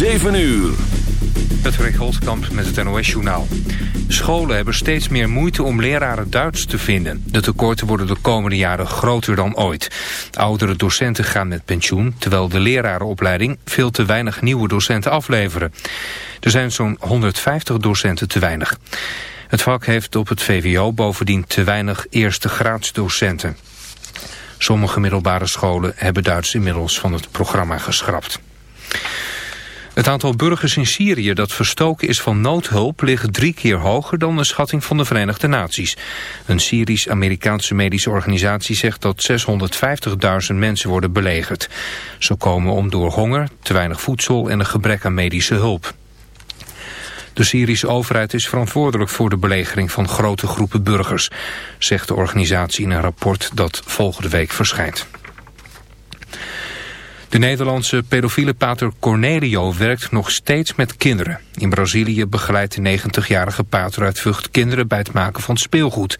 7 uur. Patrick Holtkamp met het NOS-journaal. Scholen hebben steeds meer moeite om leraren Duits te vinden. De tekorten worden de komende jaren groter dan ooit. Oudere docenten gaan met pensioen... terwijl de lerarenopleiding veel te weinig nieuwe docenten afleveren. Er zijn zo'n 150 docenten te weinig. Het vak heeft op het VWO bovendien te weinig eerste graadsdocenten. Sommige middelbare scholen hebben Duits inmiddels van het programma geschrapt. Het aantal burgers in Syrië dat verstoken is van noodhulp ligt drie keer hoger dan de schatting van de Verenigde Naties. Een Syrisch-Amerikaanse medische organisatie zegt dat 650.000 mensen worden belegerd. Ze komen om door honger, te weinig voedsel en een gebrek aan medische hulp. De Syrische overheid is verantwoordelijk voor de belegering van grote groepen burgers, zegt de organisatie in een rapport dat volgende week verschijnt. De Nederlandse pedofiele pater Cornelio werkt nog steeds met kinderen. In Brazilië begeleidt de 90-jarige pater uit Vught kinderen bij het maken van speelgoed.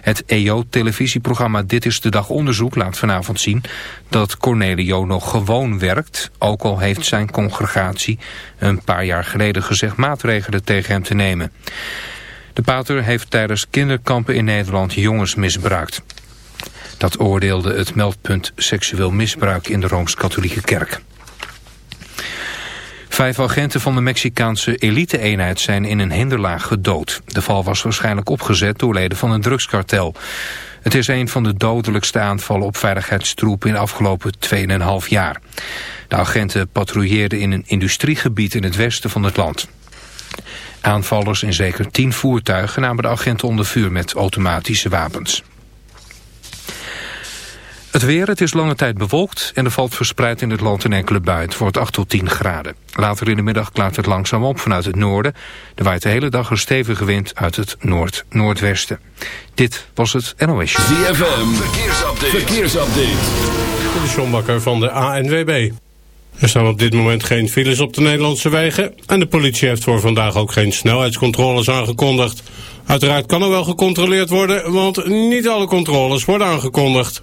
Het EO-televisieprogramma Dit is de Dag Onderzoek laat vanavond zien dat Cornelio nog gewoon werkt, ook al heeft zijn congregatie een paar jaar geleden gezegd maatregelen tegen hem te nemen. De pater heeft tijdens kinderkampen in Nederland jongens misbruikt. Dat oordeelde het meldpunt seksueel misbruik in de Rooms-Katholieke Kerk. Vijf agenten van de Mexicaanse elite-eenheid zijn in een hinderlaag gedood. De val was waarschijnlijk opgezet door leden van een drugskartel. Het is een van de dodelijkste aanvallen op veiligheidstroepen in de afgelopen 2,5 jaar. De agenten patrouilleerden in een industriegebied in het westen van het land. Aanvallers in zeker tien voertuigen namen de agenten onder vuur met automatische wapens. Het weer, het is lange tijd bewolkt en er valt verspreid in het land een enkele bui. Het wordt 8 tot 10 graden. Later in de middag klaart het langzaam op vanuit het noorden. Er waait de hele dag een stevige wind uit het noord-noordwesten. Dit was het NOS. ZFM, verkeersupdate. verkeersupdate. De Sjombakker van de ANWB. Er staan op dit moment geen files op de Nederlandse wegen... en de politie heeft voor vandaag ook geen snelheidscontroles aangekondigd. Uiteraard kan er wel gecontroleerd worden, want niet alle controles worden aangekondigd.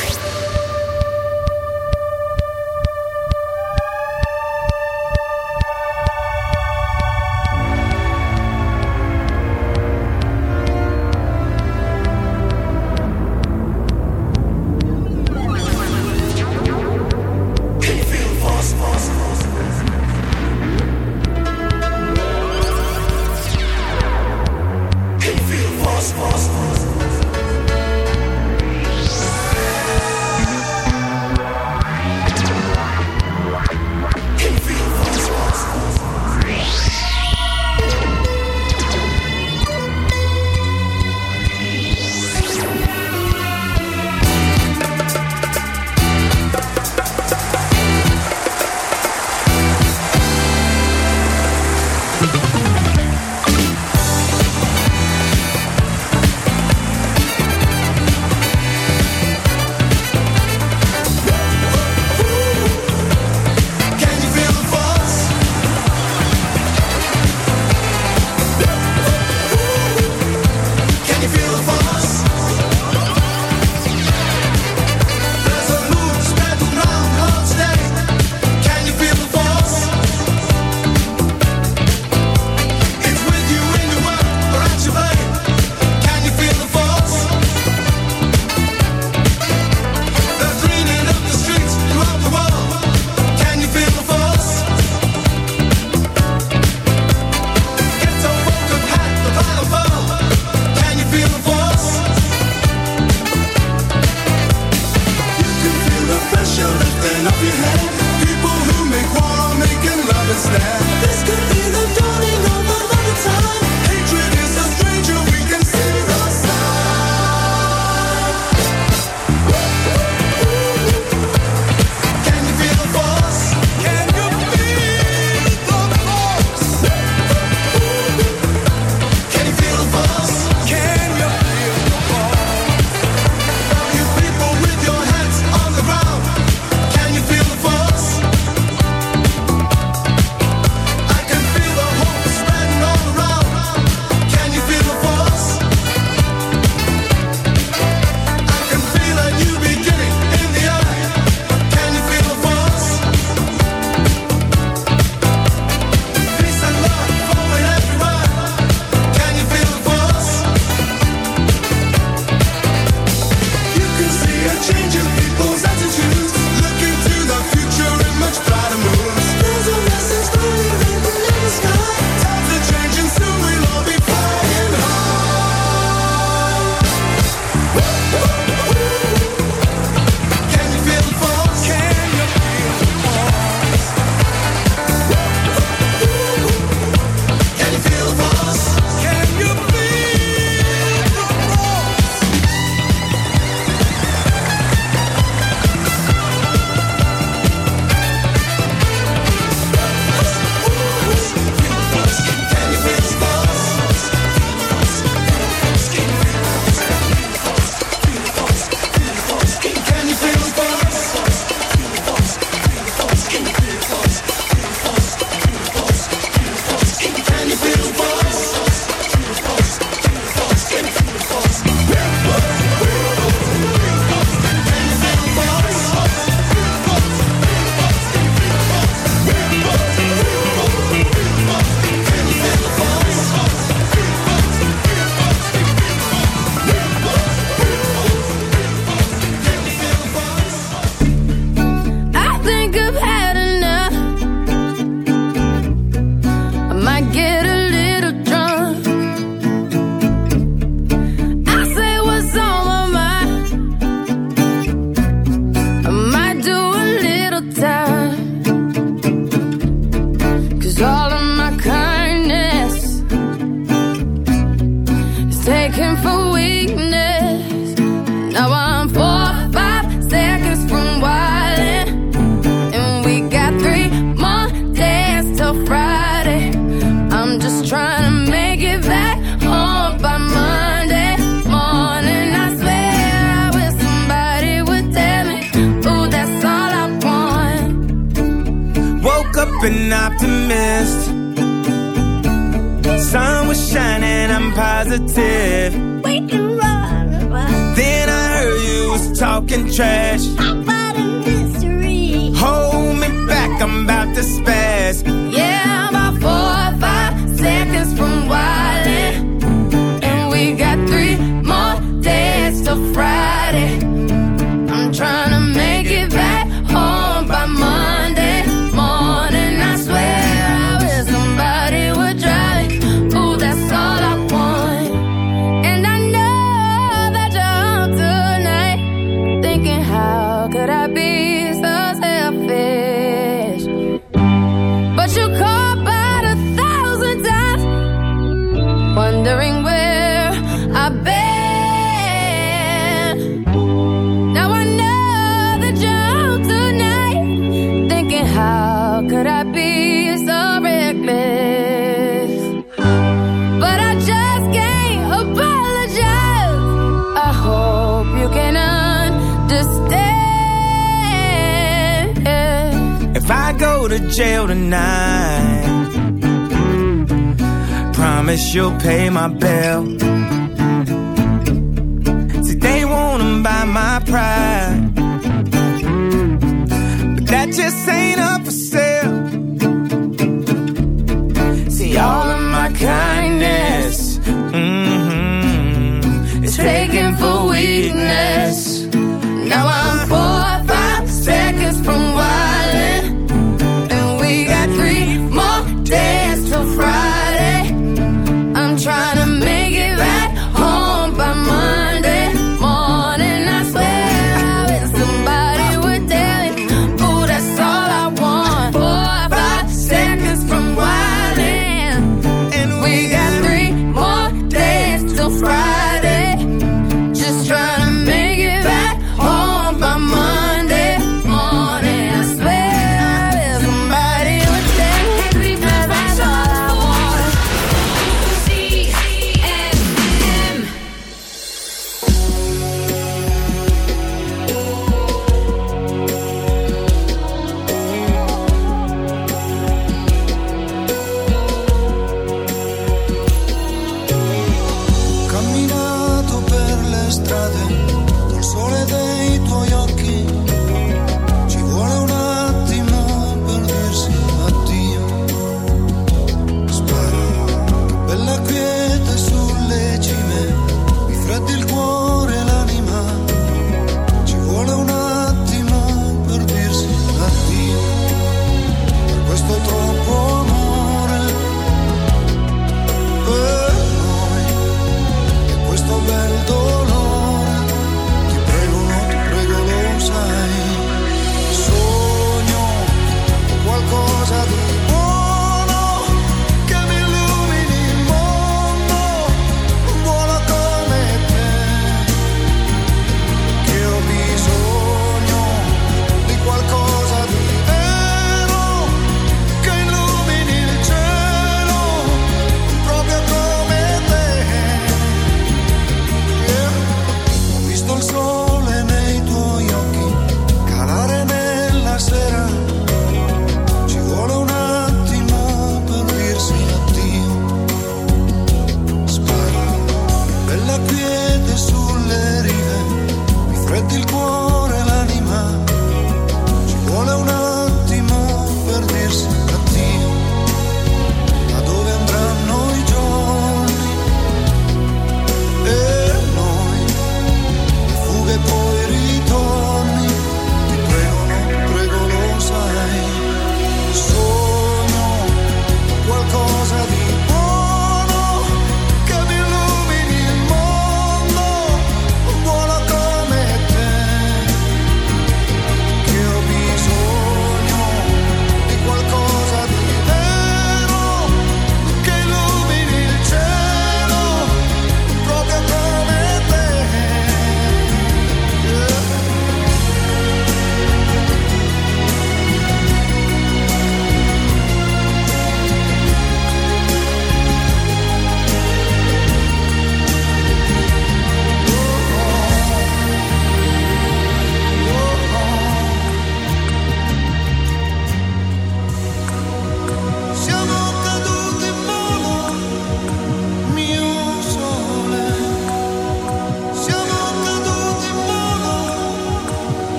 she'll pay my bill. See, they wanna buy my pride, but that just ain't up for sale. See, all of my kindness, mm-hmm, is taken for weakness. Now I'm four, five seconds from wildin', and we got three more days.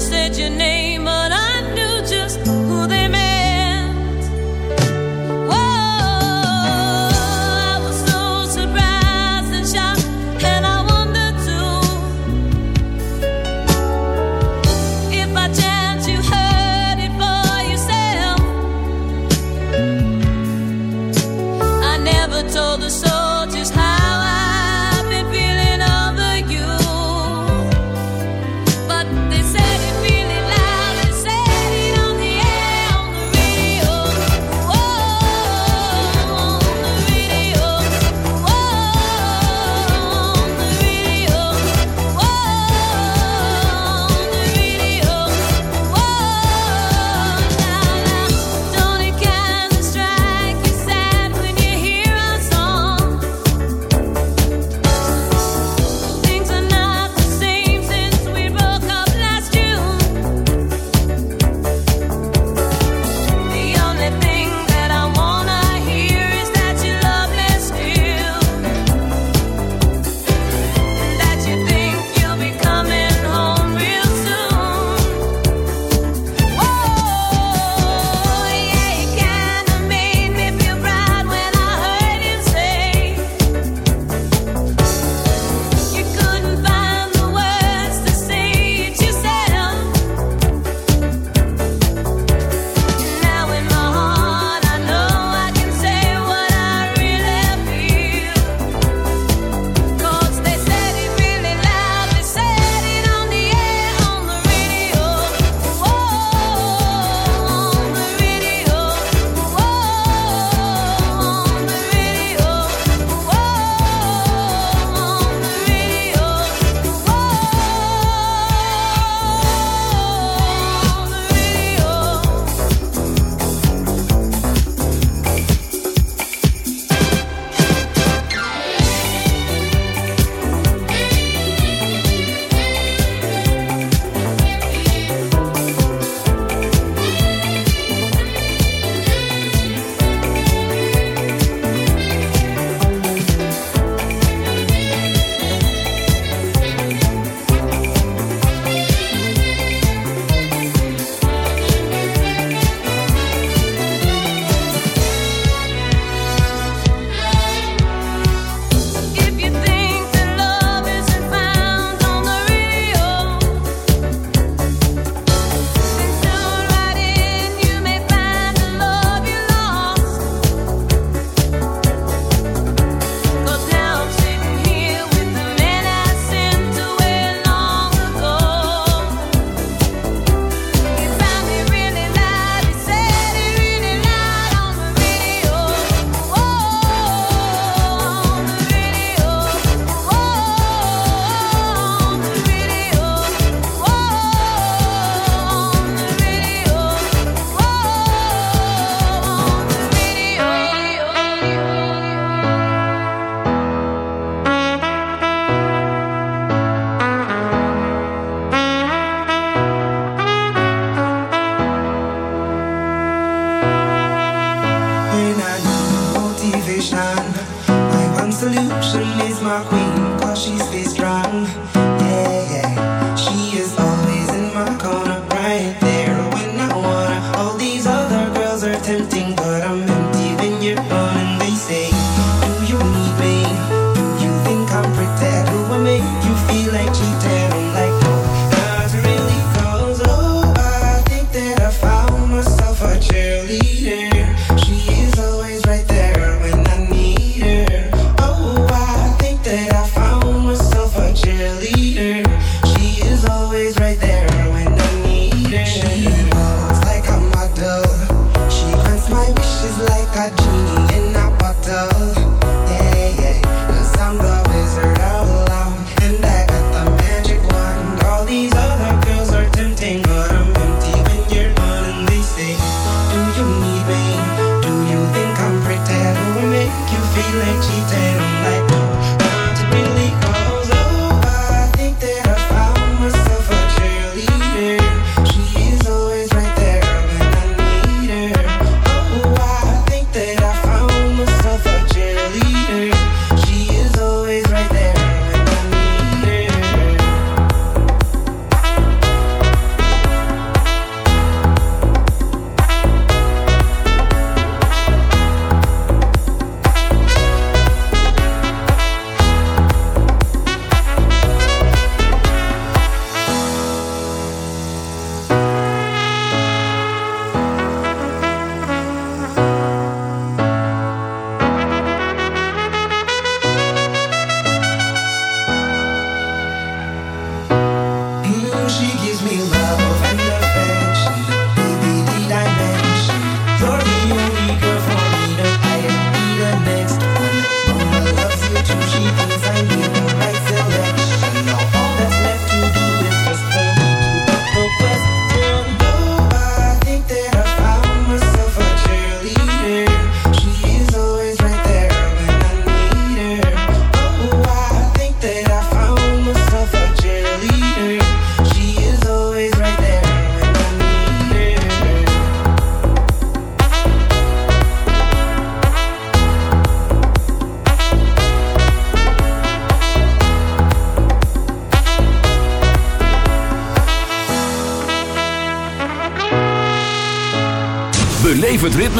said your name.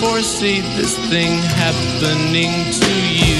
foresee this thing happening to you.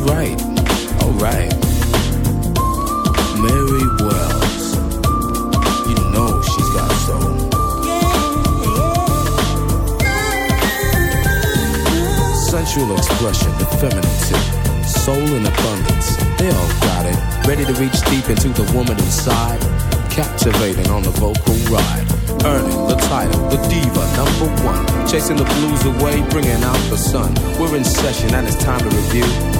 Betty Wright. Alright. Mary Wells. You know she's got soul. Sensual expression, the feminine tip. Soul in abundance. They all got it. Ready to reach deep into the woman inside. Captivating on the vocal ride. Earning the title, the diva number one. Chasing the blues away, bringing out the sun. We're in session and it's time to review.